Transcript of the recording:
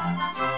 Música